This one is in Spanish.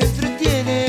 se entretiene.